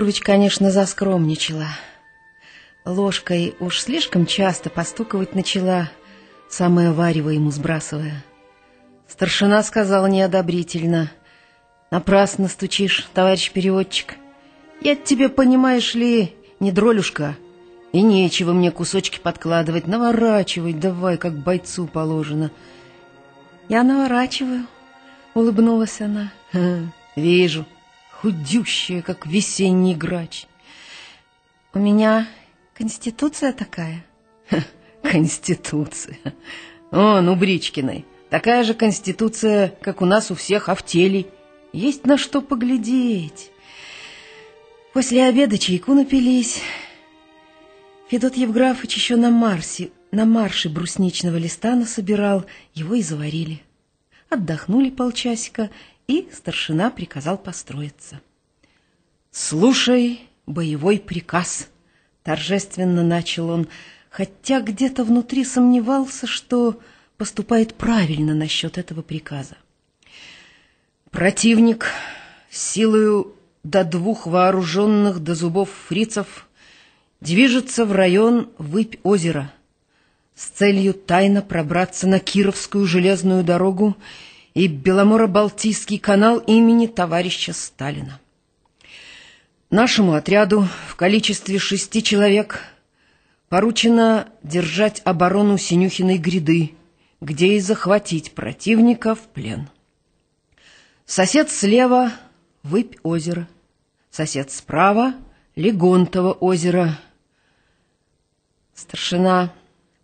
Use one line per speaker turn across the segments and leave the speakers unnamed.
Гурвич, конечно, заскромничала. Ложкой уж слишком часто постуковать начала, самое варево ему сбрасывая. Старшина сказала неодобрительно. «Напрасно стучишь, товарищ переводчик. Я тебе, понимаешь ли, не дролюшка, и нечего мне кусочки подкладывать, наворачивать давай, как бойцу положено». «Я наворачиваю», — улыбнулась она. «Вижу, худющая, как весенний грач». «У меня конституция такая». «Конституция. Он у Бричкиной. Такая же конституция, как у нас у всех автелей. Есть на что поглядеть». После обеда чайку напились. Федот Евграфович еще на Марсе на марше брусничного листа насобирал, его и заварили. Отдохнули полчасика, и старшина приказал построиться. «Слушай боевой приказ», — торжественно начал он, хотя где-то внутри сомневался, что поступает правильно насчет этого приказа. «Противник силою до двух вооруженных до зубов фрицев движется в район Выпь озера» с целью тайно пробраться на Кировскую железную дорогу и Беломоро-Балтийский канал имени товарища Сталина. Нашему отряду в количестве шести человек поручено держать оборону Синюхиной гряды, где и захватить противника в плен. Сосед слева — Выпь озера, сосед справа — Легонтово озеро. Старшина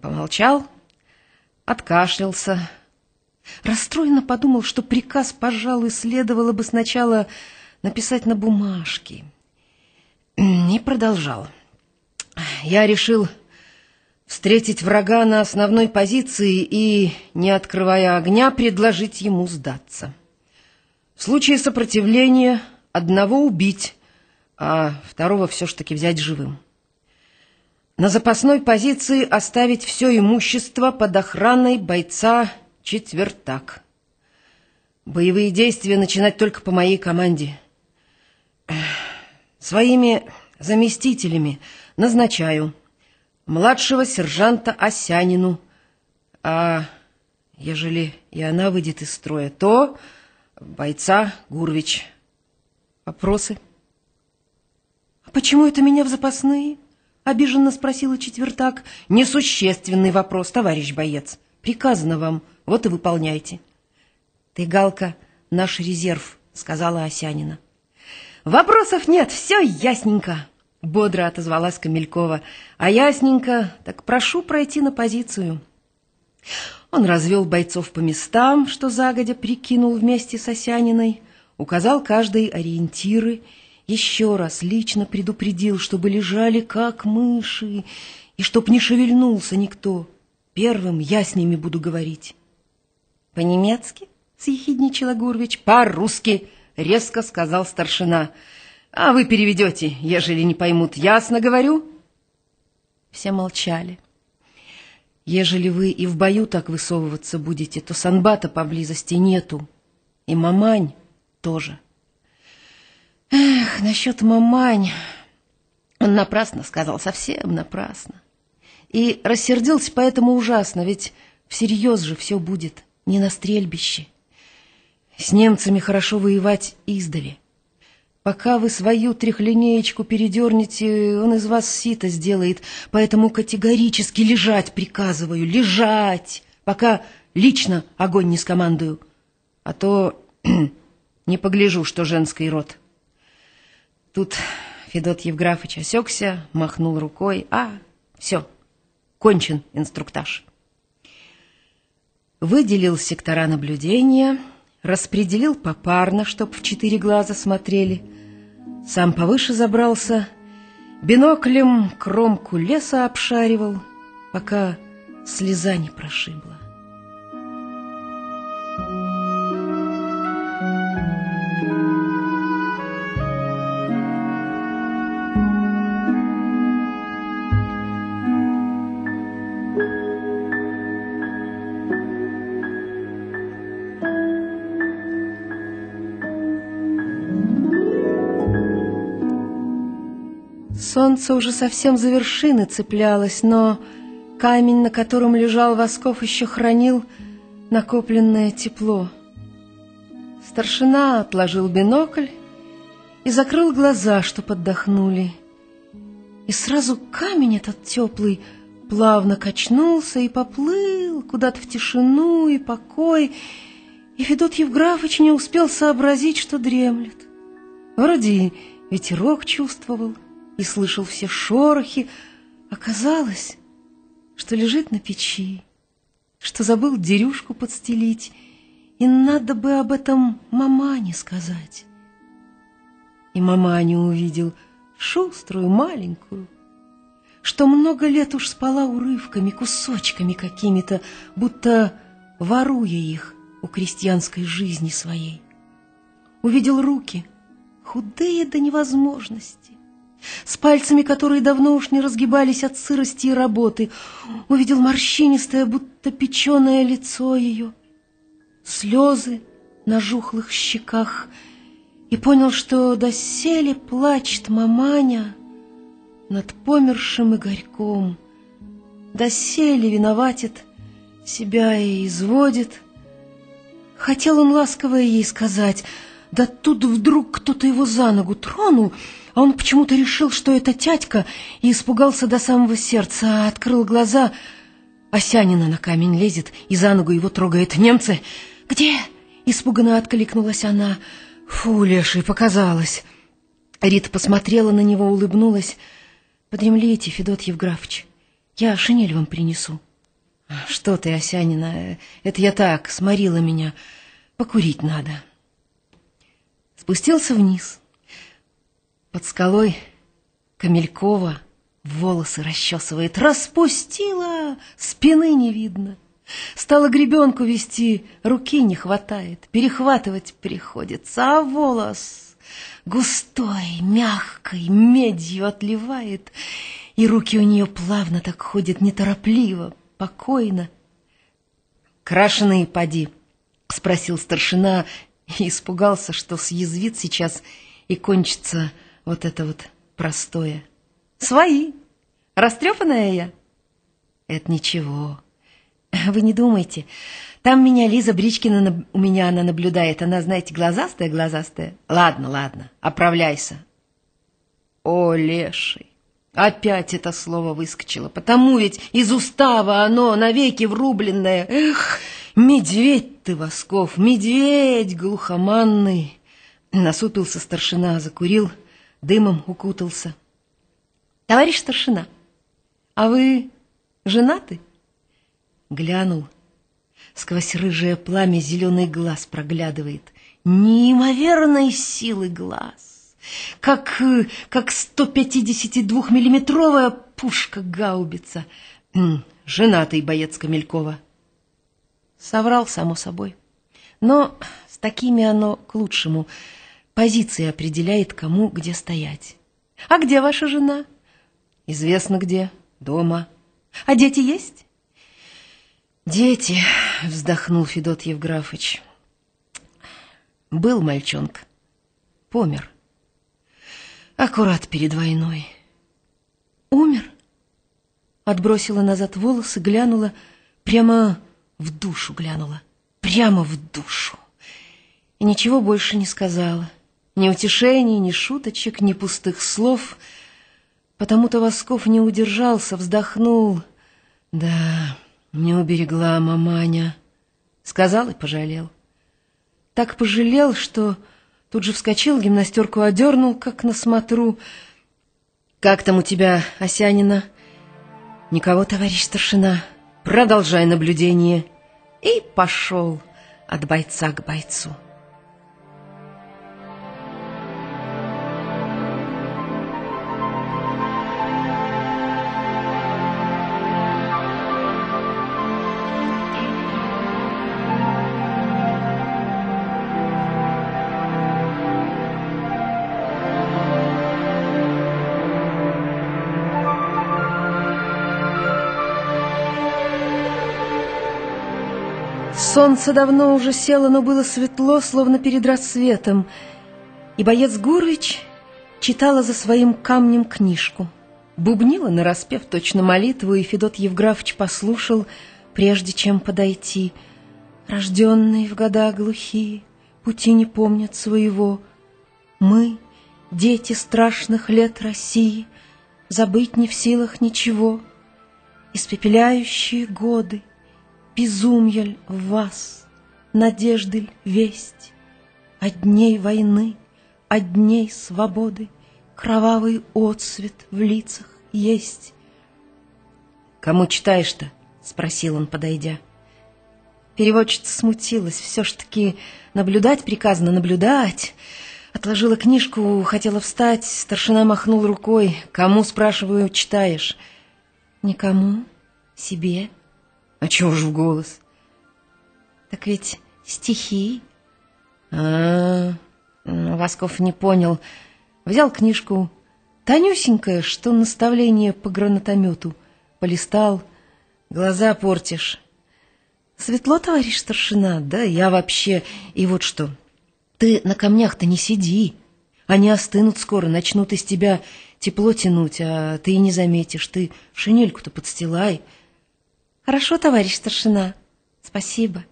Помолчал, откашлялся. Расстроенно подумал, что приказ, пожалуй, следовало бы сначала написать на бумажке. Не продолжал. Я решил встретить врага на основной позиции и, не открывая огня, предложить ему сдаться. В случае сопротивления одного убить, а второго все ж таки взять живым. На запасной позиции оставить все имущество под охраной бойца четвертак. Боевые действия начинать только по моей команде. Своими заместителями назначаю младшего сержанта Осянину, а ежели и она выйдет из строя, то бойца Гурвич. Вопросы? А почему это меня в запасные? Обиженно спросила четвертак. Несущественный вопрос, товарищ боец. Приказано вам, вот и выполняйте. Ты, Галка, наш резерв, сказала Осянина. Вопросов нет, все ясненько, бодро отозвалась Камелькова. А ясненько, так прошу пройти на позицию. Он развел бойцов по местам, что загодя прикинул вместе с Осяниной, указал каждой ориентиры еще раз лично предупредил, чтобы лежали как мыши, и чтоб не шевельнулся никто. Первым я с ними буду говорить. «По-немецки?» — съехидничала Гурвич. «По-русски!» — резко сказал старшина. «А вы переведете, ежели не поймут. Ясно говорю?» Все молчали. «Ежели вы и в бою так высовываться будете, то санбата поблизости нету. И мамань тоже». Эх, насчет мамань... Он напрасно сказал, совсем напрасно. И рассердился поэтому ужасно, ведь всерьез же все будет, не на стрельбище. С немцами хорошо воевать издали. Пока вы свою трехлинеечку передернете, он из вас сито сделает, поэтому категорически лежать приказываю, лежать, пока лично огонь не скомандую. А то не погляжу, что женский род. Тут Федот Евграфович осекся, махнул рукой. А, все, кончен инструктаж. Выделил сектора наблюдения, распределил попарно, чтоб в четыре глаза смотрели. Сам повыше забрался, биноклем кромку леса обшаривал, пока слеза не прошибла. Солнце уже совсем за вершины цеплялось, но камень, на котором лежал Восков, еще хранил накопленное тепло. Старшина отложил бинокль и закрыл глаза, чтоб отдохнули. И сразу камень этот теплый плавно качнулся и поплыл куда-то в тишину и покой, и Федот Евграфович не успел сообразить, что дремлет. Вроде ветерок чувствовал и слышал все шорохи, оказалось, что лежит на печи, что забыл дерюшку подстелить, и надо бы об этом мамане сказать. И маманю увидел шуструю, маленькую, что много лет уж спала урывками, кусочками какими-то, будто воруя их у крестьянской жизни своей. Увидел руки, худые до невозможности, с пальцами, которые давно уж не разгибались от сырости и работы. Увидел морщинистое, будто печеное лицо ее, слезы на жухлых щеках и понял, что доселе плачет маманя над помершим Игорьком, доселе виноватит себя и изводит. Хотел он ласково ей сказать, да тут вдруг кто-то его за ногу тронул, а он почему-то решил, что это тятька, и испугался до самого сердца, а открыл глаза. Осянина на камень лезет и за ногу его трогает. «Немцы! Где?» — испуганно откликнулась она. «Фу, леший, показалось!» Рита посмотрела на него, улыбнулась. «Подремлите, Федот Евграфович, я шинель вам принесу». «Что ты, Осянина, это я так, сморила меня. Покурить надо». Спустился вниз. Под скалой Камелькова волосы расчесывает. Распустила, спины не видно. Стала гребенку вести, руки не хватает, перехватывать приходится, а волос густой, мягкой, медью отливает, и руки у нее плавно так ходят, неторопливо, покойно. «Крашеные поди», — спросил старшина, и испугался, что съязвит сейчас и кончится вот это вот простое. Свои. Растрепанная я? Это ничего. Вы не думайте. Там меня Лиза Бричкина, у меня она наблюдает. Она, знаете, глазастая-глазастая. Ладно, ладно, оправляйся. О, леший. Опять это слово выскочило, потому ведь из устава оно навеки врубленное. Эх, медведь ты, Восков, медведь глухоманный. Насупился старшина, закурил, дымом укутался. Товарищ старшина, а вы женаты? Глянул. Сквозь рыжее пламя зеленый глаз проглядывает. Неимоверной силы глаз. Как, как 152-миллиметровая пушка-гаубица. Женатый боец Камелькова. Соврал, само собой. Но с такими оно к лучшему — Позиции определяет, кому где стоять. А где ваша жена? Известно где. Дома. А дети есть? Дети, вздохнул Федот Евграфович. Был мальчонка. Помер. Аккурат перед войной. Умер? Отбросила назад волосы, глянула, прямо в душу глянула. Прямо в душу. И ничего больше не сказала. Ни утешений, ни шуточек, ни пустых слов. Потому-то Восков не удержался, вздохнул. Да, не уберегла маманя. Сказал и пожалел. Так пожалел, что тут же вскочил, гимнастерку одернул, как на смотру. «Как там у тебя, Осянина?» «Никого, товарищ старшина. Продолжай наблюдение». И пошел от бойца к бойцу. Солнце давно уже село, но было светло, словно перед рассветом. И боец Гурвич читала за своим камнем книжку. Бубнила нараспев точно молитву, и Федот Евграфович послушал, прежде чем подойти. Рожденные в года глухие, пути не помнят своего. Мы, дети страшных лет России, забыть не в силах ничего. Испепеляющие годы, безумья в вас, надежды весть, От дней войны, от дней свободы Кровавый отсвет в лицах есть. «Кому читаешь-то?» — спросил он, подойдя. Переводчица смутилась, все ж таки наблюдать приказано, наблюдать. Отложила книжку, хотела встать, старшина махнул рукой. «Кому, спрашиваю, читаешь?» «Никому, себе». «А чего ж в голос?» «Так ведь стихи». «А, -а, -а Васков не понял. Взял книжку, тонюсенькая, что наставление по гранатомету. Полистал, глаза портишь. Светло, товарищ старшина, да я вообще... И вот что, ты на камнях-то не сиди. Они остынут скоро, начнут из тебя тепло тянуть, а ты и не заметишь. Ты шинельку-то подстилай. Хорошо, товарищ старшина, спасибо.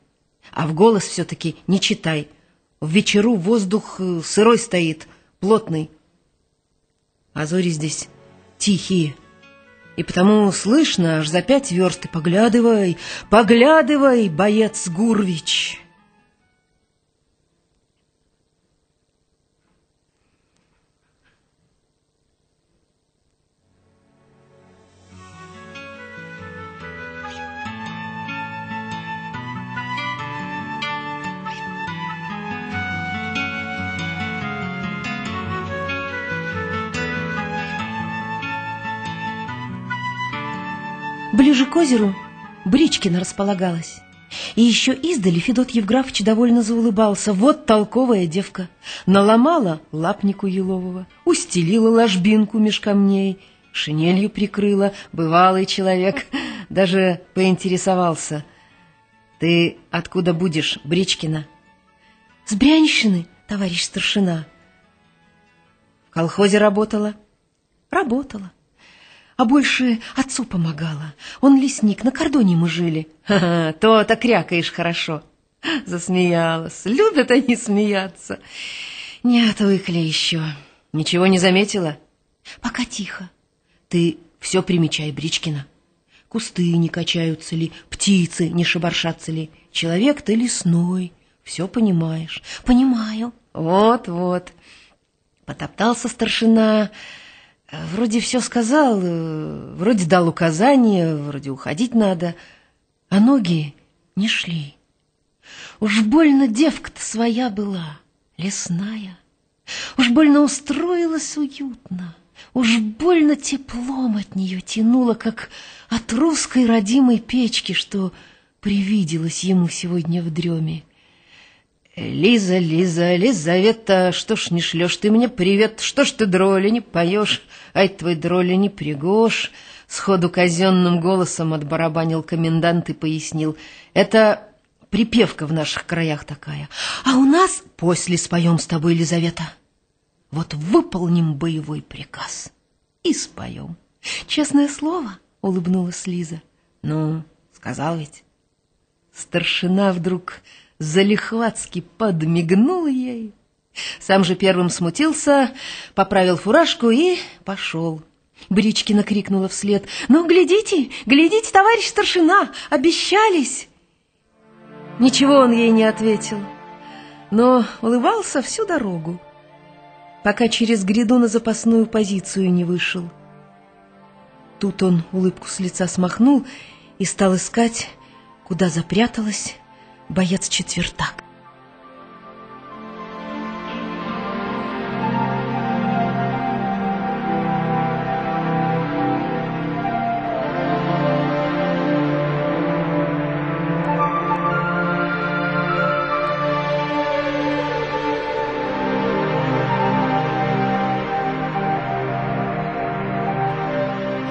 А в голос все-таки не читай. В вечеру воздух э, сырой стоит, плотный. А зори здесь тихие. И потому слышно аж за пять верст. И поглядывай, поглядывай, боец Гурвич!» Озеру Бричкина располагалась. И еще издали Федот Евграфович довольно заулыбался. Вот толковая девка. Наломала лапнику елового, устелила ложбинку меж камней, шинелью прикрыла, бывалый человек. Даже поинтересовался. «Ты откуда будешь, Бричкина?» «С Брянщины, товарищ старшина». «В колхозе работала?» «Работала а больше отцу помогала. Он лесник, на кордоне мы жили. Ха-ха, то-то крякаешь хорошо. Засмеялась. Любят они смеяться. Не отвыкли еще. Ничего не заметила? Пока тихо. Ты все примечай, Бричкина. Кусты не качаются ли, птицы не шебаршатся ли. Человек ты лесной, все понимаешь. Понимаю. Вот-вот. Потоптался старшина, Вроде все сказал, э, вроде дал указания, вроде уходить надо, а ноги не шли. Уж больно девка-то своя была, лесная. Уж больно устроилась уютно, уж больно теплом от нее тянуло, как от русской родимой печки, что привиделось ему сегодня в дреме. «Лиза, Лиза, Лизавета, что ж не шлешь ты мне привет? Что ж ты дроли не поешь? Ай, твой дроли не пригож!» Сходу казенным голосом отбарабанил комендант и пояснил. «Это припевка в наших краях такая. А у нас после споем с тобой, Лизавета. Вот выполним боевой приказ и споем». «Честное слово?» — улыбнулась Лиза. «Ну, сказал ведь». Старшина вдруг залихватски подмигнул ей. Сам же первым смутился, поправил фуражку и пошел. Бричкина крикнула вслед. «Ну, глядите, глядите, товарищ старшина, обещались!» Ничего он ей не ответил, но улыбался всю дорогу, пока через гряду на запасную позицию не вышел. Тут он улыбку с лица смахнул и стал искать, куда запряталась боец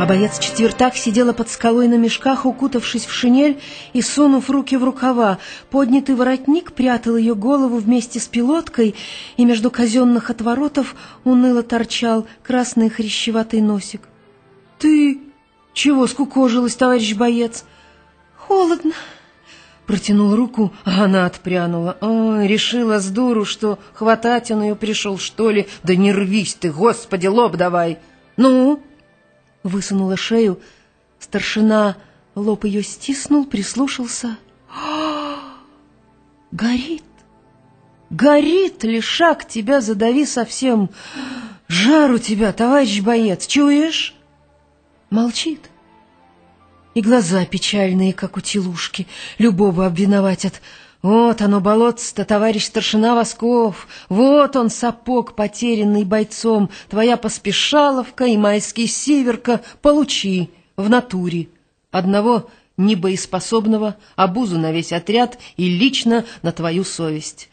А боец-четвертак сидела под скалой на мешках, укутавшись в шинель и сунув руки в рукава. Поднятый воротник прятал ее голову вместе с пилоткой, и между казенных отворотов уныло торчал красный хрящеватый носик. — Ты чего скукожилась, товарищ боец? — Холодно. Протянул руку, а она отпрянула. Ой, решила с дуру, что хватать он ее пришел, что ли. Да не рвись ты, господи, лоб давай. Ну? Высунула шею. Старшина лоб ее стиснул, прислушался. А, горит. Горит, лишак, тебя задави совсем. Жар у тебя, товарищ боец, чуешь? Молчит и глаза печальные, как у телушки, любого обвиноватят. Вот оно, болотце-то, товарищ старшина Восков, вот он, сапог, потерянный бойцом, твоя поспешаловка и майский северка, получи в натуре. Одного небоеспособного, обузу на весь отряд и лично на твою совесть.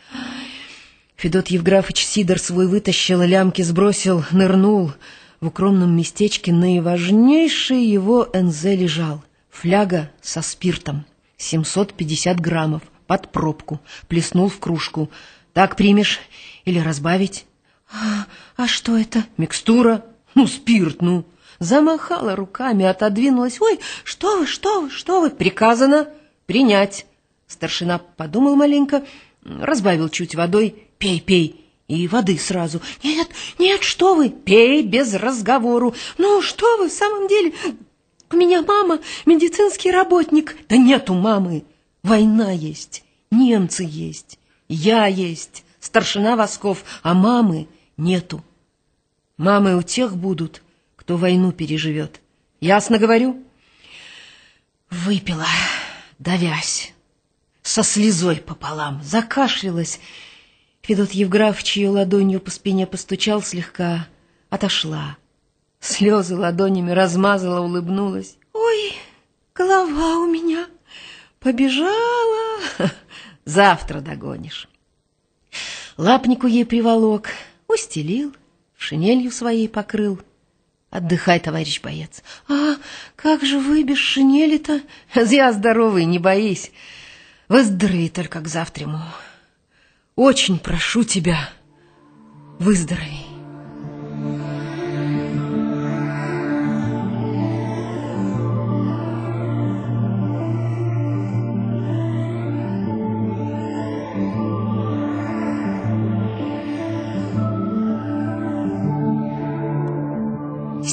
Федот Евграфович Сидор свой вытащил, лямки сбросил, нырнул. В укромном местечке наиважнейший его НЗ лежал. Фляга со спиртом, 750 граммов, под пробку, плеснул в кружку. Так примешь или разбавить? А, а что это? Микстура. Ну, спирт, ну. Замахала руками, отодвинулась. Ой, что вы, что вы, что вы? Приказано принять. Старшина подумал маленько, разбавил чуть водой. Пей, пей. И воды сразу. Нет, нет, что вы, пей без разговору. Ну, что вы, в самом деле, у меня мама медицинский работник. Да нету мамы. Война есть, немцы есть, я есть, старшина Восков, а мамы нету. Мамы у тех будут, кто войну переживет. Ясно говорю? Выпила, давясь, со слезой пополам, закашлялась. Федот Евграфович ее ладонью по спине постучал слегка, отошла. Слезы ладонями размазала, улыбнулась. «Ой, голова у меня побежала!» «Завтра догонишь!» Лапнику ей приволок, устелил, шинелью своей покрыл. «Отдыхай, товарищ боец!» «А как же вы без шинели-то?» «Я здоровый, не боись! Выздорови только к завтраму! Очень прошу тебя, выздорови!»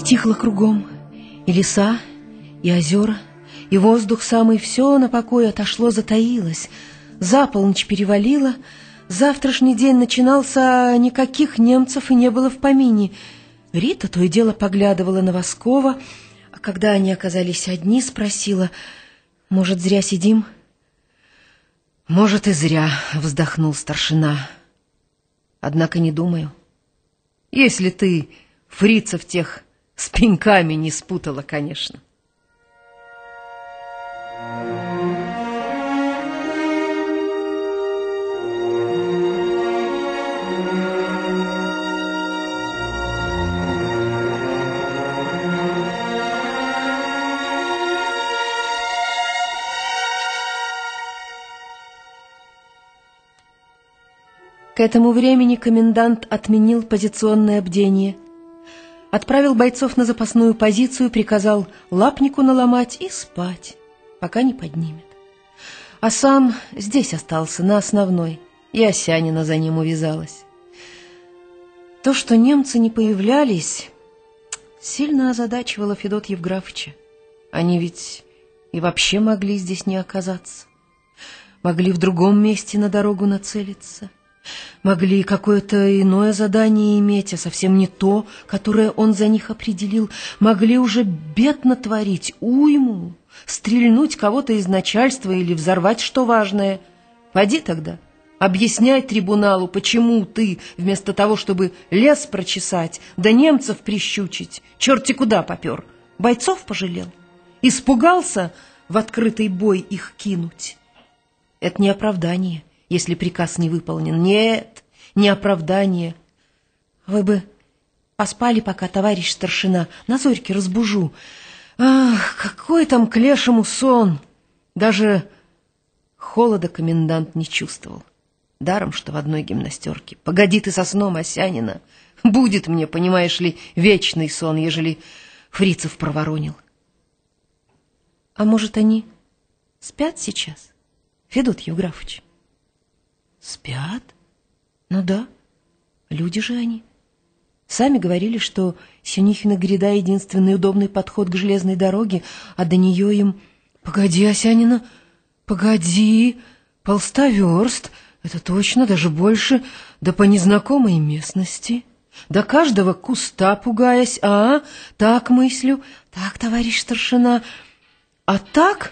Стихло кругом, и леса, и озера, и воздух самый, все на покой отошло, затаилось. За полночь перевалило, завтрашний день начинался, а никаких немцев и не было в помине. Рита то и дело поглядывала на Воскова, а когда они оказались одни, спросила, «Может, зря сидим?» «Может, и зря», — вздохнул старшина. «Однако не думаю. Если ты фрицев тех с пеньками не спутала, конечно. К этому времени комендант отменил позиционное бдение – Отправил бойцов на запасную позицию, приказал лапнику наломать и спать, пока не поднимет. А сам здесь остался, на основной, и Осянина за ним увязалась. То, что немцы не появлялись, сильно озадачивало Федот Евграфовича. Они ведь и вообще могли здесь не оказаться. Могли в другом месте на дорогу нацелиться. Могли какое-то иное задание иметь, а совсем не то, которое он за них определил. Могли уже бед натворить, уйму, стрельнуть кого-то из начальства или взорвать что важное. Пойди тогда, объясняй трибуналу, почему ты, вместо того, чтобы лес прочесать, да немцев прищучить, черти куда попер, бойцов пожалел, испугался в открытый бой их кинуть. Это не оправдание если приказ не выполнен. Нет, не оправдание. Вы бы поспали пока, товарищ старшина, на зорьке разбужу. Ах, какой там к лешему сон! Даже холода комендант не чувствовал. Даром, что в одной гимнастерке. Погоди ты со сном, Осянина. Будет мне, понимаешь ли, вечный сон, ежели фрицев проворонил. А может, они спят сейчас, Федот Евграфович? Спят? Ну да, люди же они. Сами говорили, что Синихина гряда — единственный удобный подход к железной дороге, а до нее им... Погоди, Осянина, погоди, полста верст, это точно, даже больше, да по незнакомой местности. До каждого куста пугаясь, а? Так мыслю, так, товарищ старшина. А так,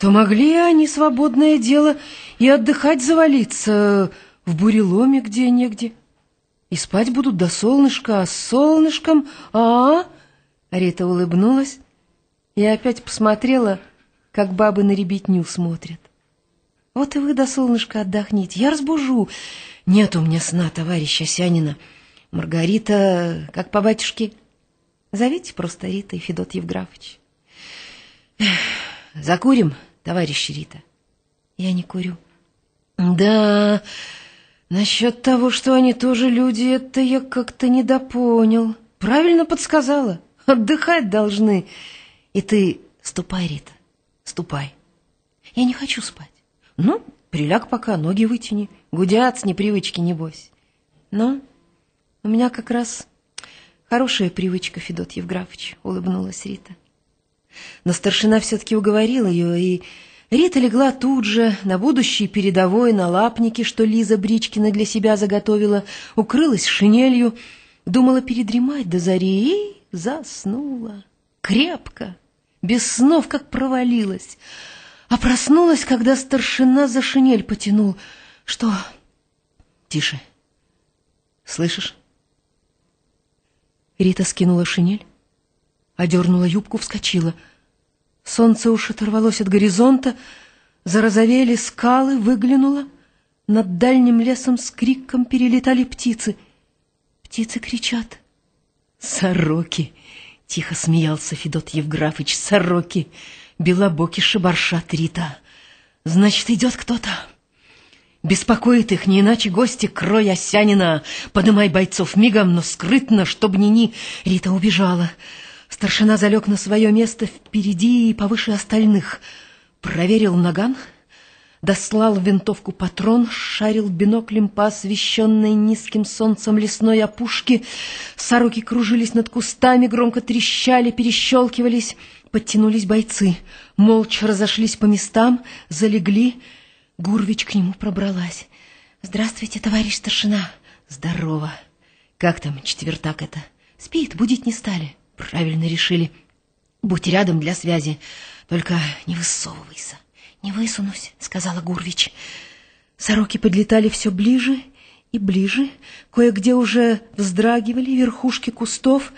то могли они, свободное дело, и отдыхать завалиться в буреломе где-негде. И спать будут до солнышка, а с солнышком, а? Рита улыбнулась и опять посмотрела, как бабы на ребятню смотрят. Вот и вы до солнышка отдохните, я разбужу. Нет у меня сна, товарища Сянина. Маргарита, как по батюшке. Зовите просто Рита и Федот Евграфович. Закурим, товарищ Рита? Я не курю. Да, насчет того, что они тоже люди, это я как-то недопонял. Правильно подсказала. Отдыхать должны. И ты ступай, Рита, ступай. Я не хочу спать. Ну, приляг пока, ноги вытяни. Гудят с непривычки, небось. Но у меня как раз хорошая привычка, Федот Евграфович, улыбнулась Рита. Но старшина все-таки уговорил ее, и Рита легла тут же, на будущий передовой, на лапнике, что Лиза Бричкина для себя заготовила, укрылась шинелью, думала передремать до зари и заснула. Крепко, без снов, как провалилась. А проснулась, когда старшина за шинель потянул. Что? Тише. Слышишь? Рита скинула шинель, одернула юбку, вскочила. Солнце уж оторвалось от горизонта, зарозовели скалы, выглянуло. Над дальним лесом с криком перелетали птицы. Птицы кричат. «Сороки!» — тихо смеялся Федот Евграфович. «Сороки! Белобоки шибаршат Рита! Значит, идет кто-то!» Беспокоит их не иначе гости крой Осянина. Подымай бойцов мигом, но скрытно, чтоб ни-ни. Рита убежала. Старшина залег на свое место впереди и повыше остальных. Проверил наган, дослал в винтовку патрон, шарил биноклем по освещенной низким солнцем лесной опушке. Сороки кружились над кустами, громко трещали, перещелкивались. Подтянулись бойцы, молча разошлись по местам, залегли, Гурвич к нему пробралась. «Здравствуйте, товарищ старшина!» «Здорово! Как там четвертак это?» «Спит, будить не стали». «Правильно решили. Будь рядом для связи, только не высовывайся». «Не высунусь», — сказала Гурвич. Сороки подлетали все ближе и ближе, кое-где уже вздрагивали верхушки кустов,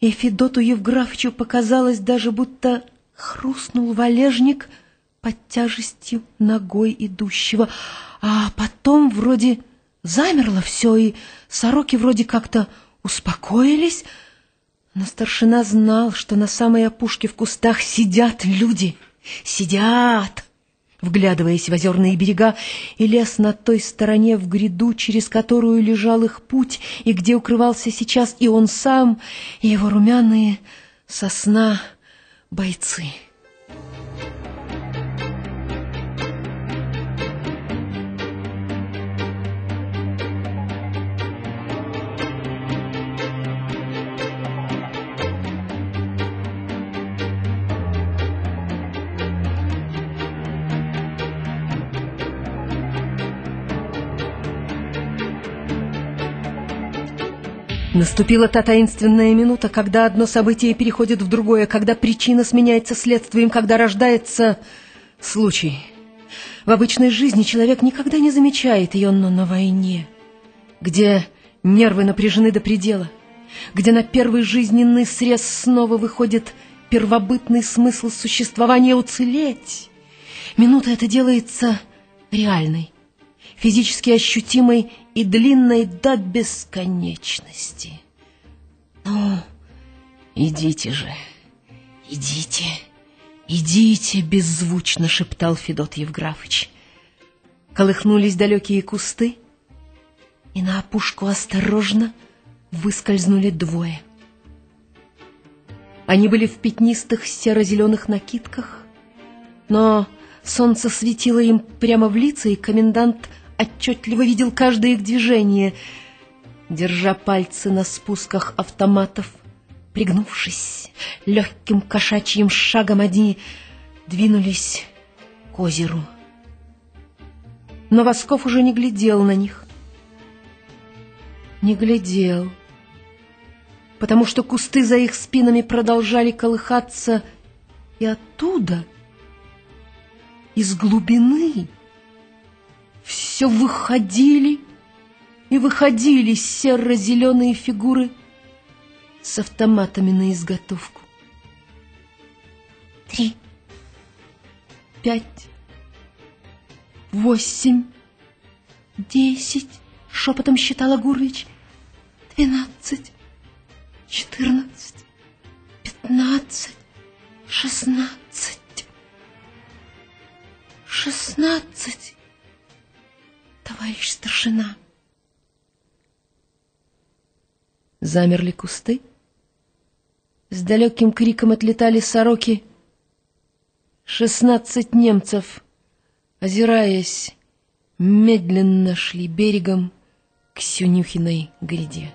и Федоту Евграфовичу показалось даже, будто хрустнул валежник — под тяжестью ногой идущего, а потом вроде замерло все, и сороки вроде как-то успокоились, но старшина знал, что на самой опушке в кустах сидят люди, сидят, вглядываясь в озерные берега, и лес на той стороне в гряду, через которую лежал их путь, и где укрывался сейчас и он сам, и его румяные сосна бойцы. Наступила та таинственная минута, когда одно событие переходит в другое, когда причина сменяется следствием, когда рождается случай. В обычной жизни человек никогда не замечает ее, но на войне, где нервы напряжены до предела, где на первый жизненный срез снова выходит первобытный смысл существования уцелеть, минута эта делается реальной, физически ощутимой и длинной до бесконечности. Ну, идите же, Идите, идите, беззвучно шептал Федот Евграфыч. Колыхнулись далекие кусты, и на опушку осторожно выскользнули двое. Они были в пятнистых серо-зеленых накидках, но солнце светило им прямо в лица, и комендант отчетливо видел каждое их движение, держа пальцы на спусках автоматов, пригнувшись, легким кошачьим шагом они двинулись к озеру. Но Восков уже не глядел на них. Не глядел, потому что кусты за их спинами продолжали колыхаться, и оттуда, из глубины, все выходили и выходили серо-зеленые фигуры с автоматами на изготовку. Три, пять, восемь, десять, шепотом считала Гурлич, двенадцать, четырнадцать, пятнадцать, шестнадцать, шестнадцать, товарищ старшина. Замерли кусты. С далеким криком отлетали сороки. Шестнадцать немцев, озираясь, медленно шли берегом к Сюнюхиной гряде.